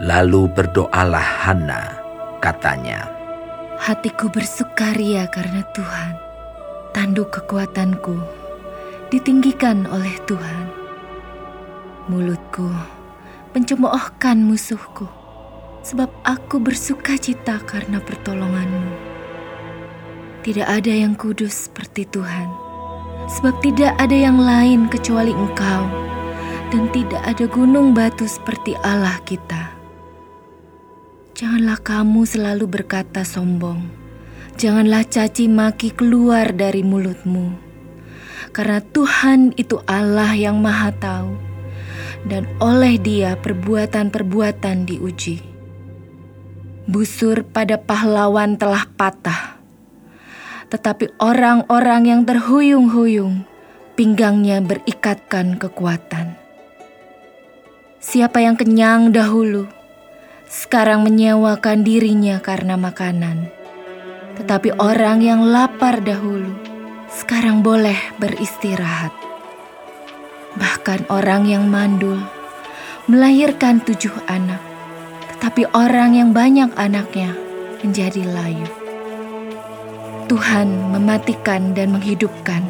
Lalu berdoalah Hana, katanya, Hatiku bersukaria karena Tuhan. Tanduk kekuatanku ditinggikan oleh Tuhan. Mulutku mencemoohkan musuhku, sebab aku bersuka cita karena pertolonganmu. Tidak ada yang kudus seperti Tuhan, sebab tidak ada yang lain kecuali Engkau, dan tidak ada gunung batu seperti Allah kita. Janganlah kamu selalu berkata sombong. Janganlah caci maki keluar dari mulutmu. Karena Tuhan itu Allah yang maha tahu. Dan oleh dia perbuatan-perbuatan diuji. Busur pada pahlawan telah patah. Tetapi orang-orang yang terhuyung-huyung, pinggangnya berikatkan kekuatan. Siapa yang kenyang dahulu, sekarang menyewakan dirinya karena makanan. Tetapi orang yang lapar dahulu, sekarang boleh beristirahat. Bahkan orang yang mandul melahirkan tujuh anak, tetapi orang yang banyak anaknya menjadi layu. Tuhan mematikan dan menghidupkan.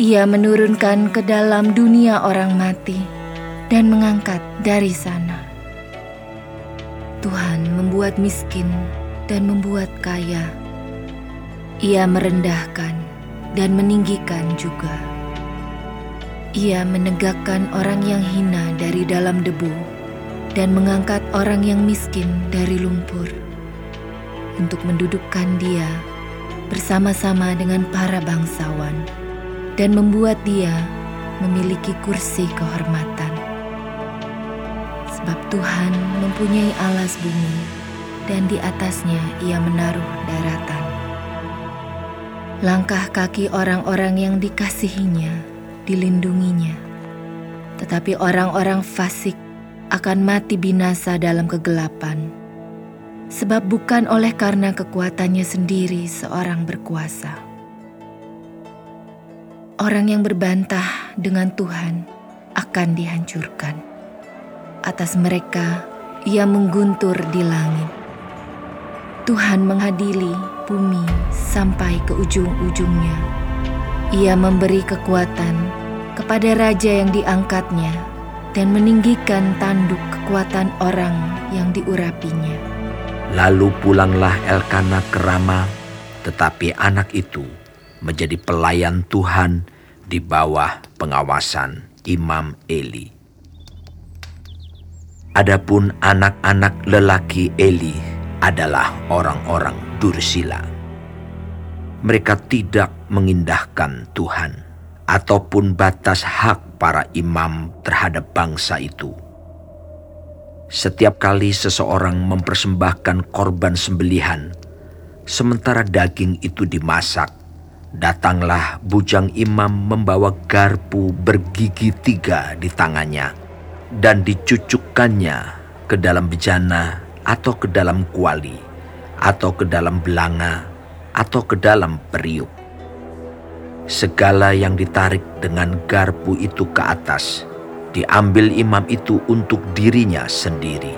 Ia menurunkan ke dalam dunia orang mati dan mengangkat dari sana. Tuhan membuat miskin dan membuat kaya. Ia merendahkan dan meninggikan juga. Ia menegakkan orang yang hina dari dalam debu dan mengangkat orang yang miskin dari lumpur untuk mendudukkan dia bersama-sama dengan para bangsawan dan membuat dia memiliki kursi kehormatan sebab Tuhan mempunyai alas bumi dan di atasnya ia menaruh daratan. Langkah kaki orang-orang yang dikasihinya dilindunginya, tetapi orang-orang fasik akan mati binasa dalam kegelapan, sebab bukan oleh karena kekuatannya sendiri seorang berkuasa. Orang yang berbantah dengan Tuhan akan dihancurkan atas mereka ia mengguntur di langit. Tuhan menghadili bumi sampai ke ujung-ujungnya. Ia memberi kekuatan kepada raja yang diangkatnya dan meninggikan tanduk kekuatan orang yang diurapinya. Lalu pulanglah Elkana ke Rama, tetapi anak itu menjadi pelayan Tuhan di bawah pengawasan Imam Eli. Adapun anak-anak lelaki Eli adalah orang-orang dursila. Mereka tidak mengindahkan Tuhan ataupun batas hak para imam terhadap bangsa itu. Setiap kali seseorang mempersembahkan korban sembelihan, sementara daging itu dimasak, datanglah bujang imam membawa garpu bergigi tiga di tangannya dan dicucukkannya ke dalam bejana atau ke dalam kuali atau ke dalam belanga atau ke dalam periuk. Segala yang ditarik dengan garpu itu ke atas diambil imam itu untuk dirinya sendiri.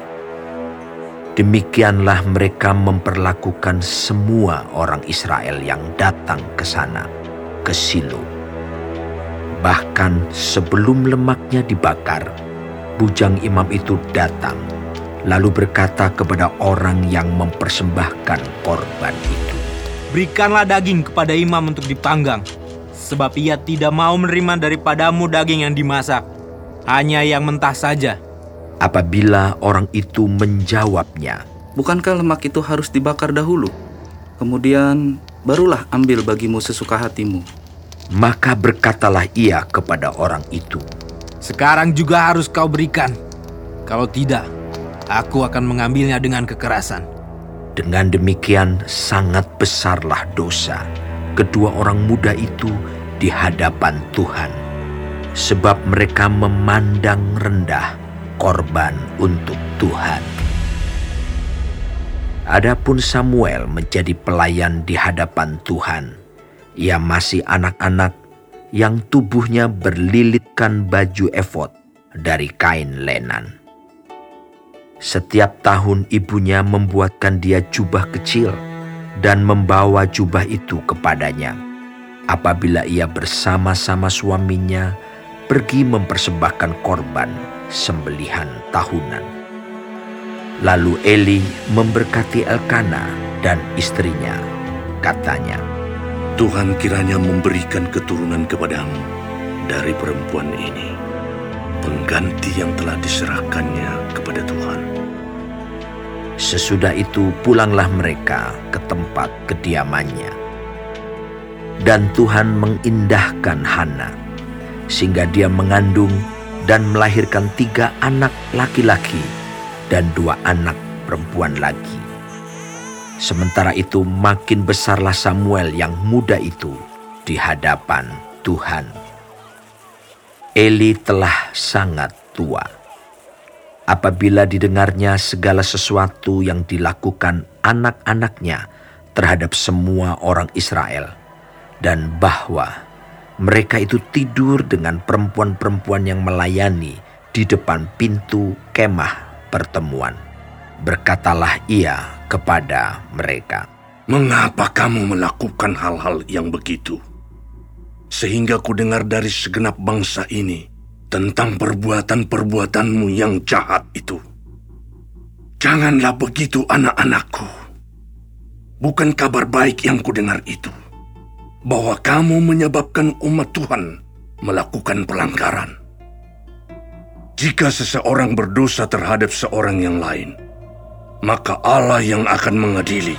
Demikianlah mereka memperlakukan semua orang Israel yang datang ke sana, ke Silo. Bahkan sebelum lemaknya dibakar, bujang imam itu datang, lalu berkata kepada orang yang mempersembahkan korban itu. Berikanlah daging kepada imam untuk dipanggang, sebab ia tidak mau menerima daripadamu daging yang dimasak, hanya yang mentah saja. Apabila orang itu menjawabnya, Bukankah lemak itu harus dibakar dahulu? Kemudian barulah ambil bagimu sesuka hatimu. maka berkatalah ia kepada orang itu, Sekarang juga harus kau berikan. Kalau tidak, aku akan mengambilnya dengan kekerasan. Dengan demikian sangat besarlah dosa kedua orang muda itu di hadapan Tuhan. Sebab mereka memandang rendah korban untuk Tuhan. Adapun Samuel menjadi pelayan di hadapan Tuhan. Ia masih anak-anak yang tubuhnya berlilitkan baju efod dari kain lenan. Setiap tahun ibunya membuatkan dia jubah kecil dan membawa jubah itu kepadanya. Apabila ia bersama-sama suaminya pergi mempersembahkan korban sembelihan tahunan. Lalu Eli memberkati Elkana dan istrinya. Katanya, Tuhan kiranya memberikan keturunan kepadamu dari perempuan ini pengganti yang telah diserahkannya kepada Tuhan. Sesudah itu pulanglah mereka ke tempat kediamannya. Dan Tuhan mengindahkan Hana, sehingga dia mengandung dan melahirkan tiga anak laki-laki dan dua anak perempuan lagi. Sementara itu makin besarlah Samuel yang muda itu di hadapan Tuhan. Eli telah sangat tua. Apabila didengarnya segala sesuatu yang dilakukan anak-anaknya terhadap semua orang Israel, dan bahwa mereka itu tidur dengan perempuan-perempuan yang melayani di depan pintu kemah pertemuan. Berkatalah ia kepada mereka, Mengapa kamu melakukan hal-hal yang begitu? sehingga ku dengar dari segenap bangsa ini tentang perbuatan-perbuatanmu yang jahat itu. Janganlah begitu anak-anakku. Bukan kabar baik yang ku dengar itu, bahwa kamu menyebabkan umat Tuhan melakukan pelanggaran. Jika seseorang berdosa terhadap seorang yang lain, maka Allah yang akan mengadili.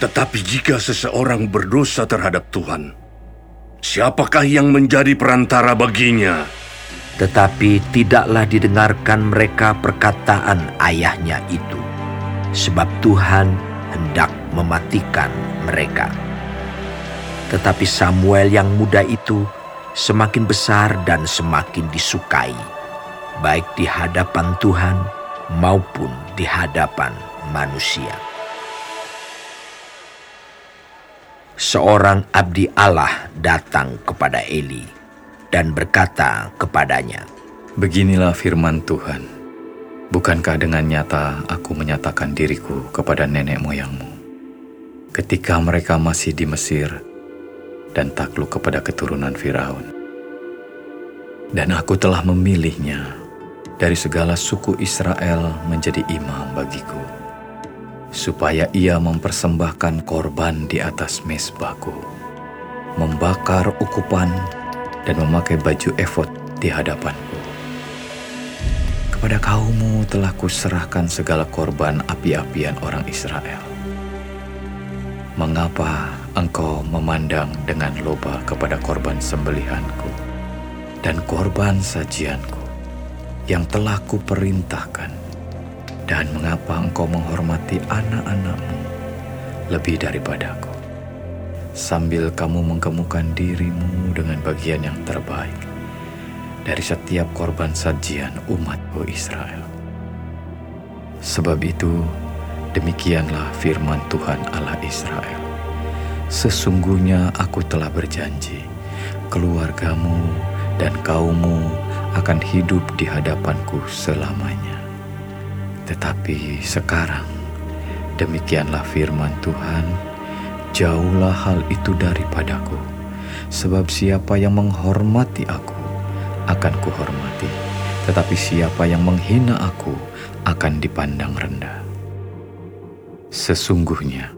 Tetapi jika seseorang berdosa terhadap Tuhan, Siapakah yang menjadi perantara baginya? Tetapi tidaklah didengarkan mereka perkataan ayahnya itu, sebab Tuhan hendak mematikan mereka. Tetapi Samuel yang muda itu semakin besar dan semakin disukai, baik di hadapan Tuhan maupun di hadapan manusia. seorang abdi Allah datang kepada Eli dan berkata kepadanya, Beginilah firman Tuhan, bukankah dengan nyata aku menyatakan diriku kepada nenek moyangmu ketika mereka masih di Mesir dan takluk kepada keturunan Firaun. Dan aku telah memilihnya dari segala suku Israel menjadi imam bagiku supaya ia mempersembahkan korban di atas mesbahku, membakar ukupan dan memakai baju efod di hadapanku. Kepada kaummu telah kuserahkan segala korban api-apian orang Israel. Mengapa engkau memandang dengan loba kepada korban sembelihanku dan korban sajianku yang telah kuperintahkan dan mengapa engkau menghormati anak-anakmu lebih daripadaku? Sambil kamu menggemukan dirimu dengan bagian yang terbaik dari setiap korban sajian umatku Israel. Sebab itu, demikianlah firman Tuhan Allah Israel. Sesungguhnya aku telah berjanji, keluargamu dan kaummu akan hidup di hadapanku selamanya. Tetapi sekarang, demikianlah firman Tuhan, jauhlah hal itu daripadaku, sebab siapa yang menghormati aku akan kuhormati, tetapi siapa yang menghina aku akan dipandang rendah. Sesungguhnya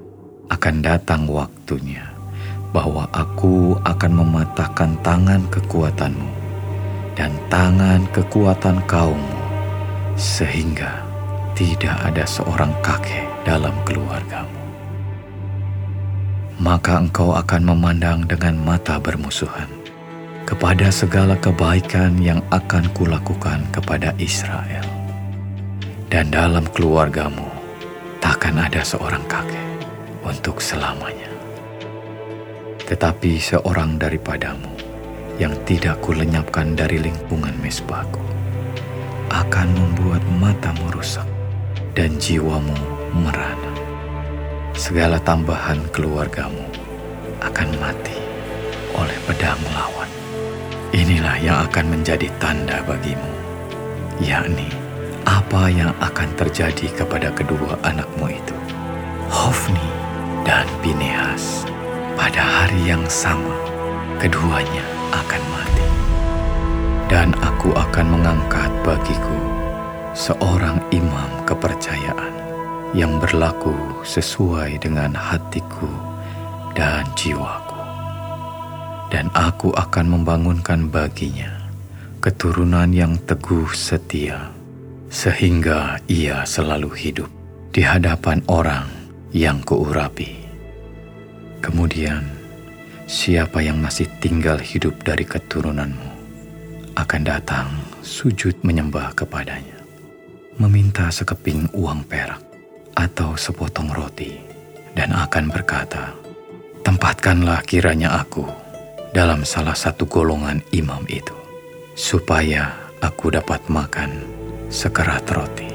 akan datang waktunya bahwa aku akan mematahkan tangan kekuatanmu dan tangan kekuatan kaummu, sehingga tidak ada seorang kakek dalam keluargamu. Maka engkau akan memandang dengan mata bermusuhan kepada segala kebaikan yang akan kulakukan kepada Israel. Dan dalam keluargamu takkan ada seorang kakek untuk selamanya. Tetapi seorang daripadamu yang tidak kulenyapkan dari lingkungan mesbahku akan membuat matamu rusak dan jiwamu merana. Segala tambahan keluargamu akan mati oleh pedang lawan. Inilah yang akan menjadi tanda bagimu, yakni apa yang akan terjadi kepada kedua anakmu itu, Hofni dan Bineas. Pada hari yang sama, keduanya akan mati. Dan aku akan mengangkat bagiku seorang imam kepercayaan yang berlaku sesuai dengan hatiku dan jiwaku. Dan aku akan membangunkan baginya keturunan yang teguh setia, sehingga ia selalu hidup di hadapan orang yang kuurapi. Kemudian, siapa yang masih tinggal hidup dari keturunanmu akan datang sujud menyembah kepadanya, meminta sekeping uang perak atau sepotong roti, dan akan berkata, Tempatkanlah kiranya aku dalam salah satu golongan imam itu, supaya aku dapat makan sekerat roti.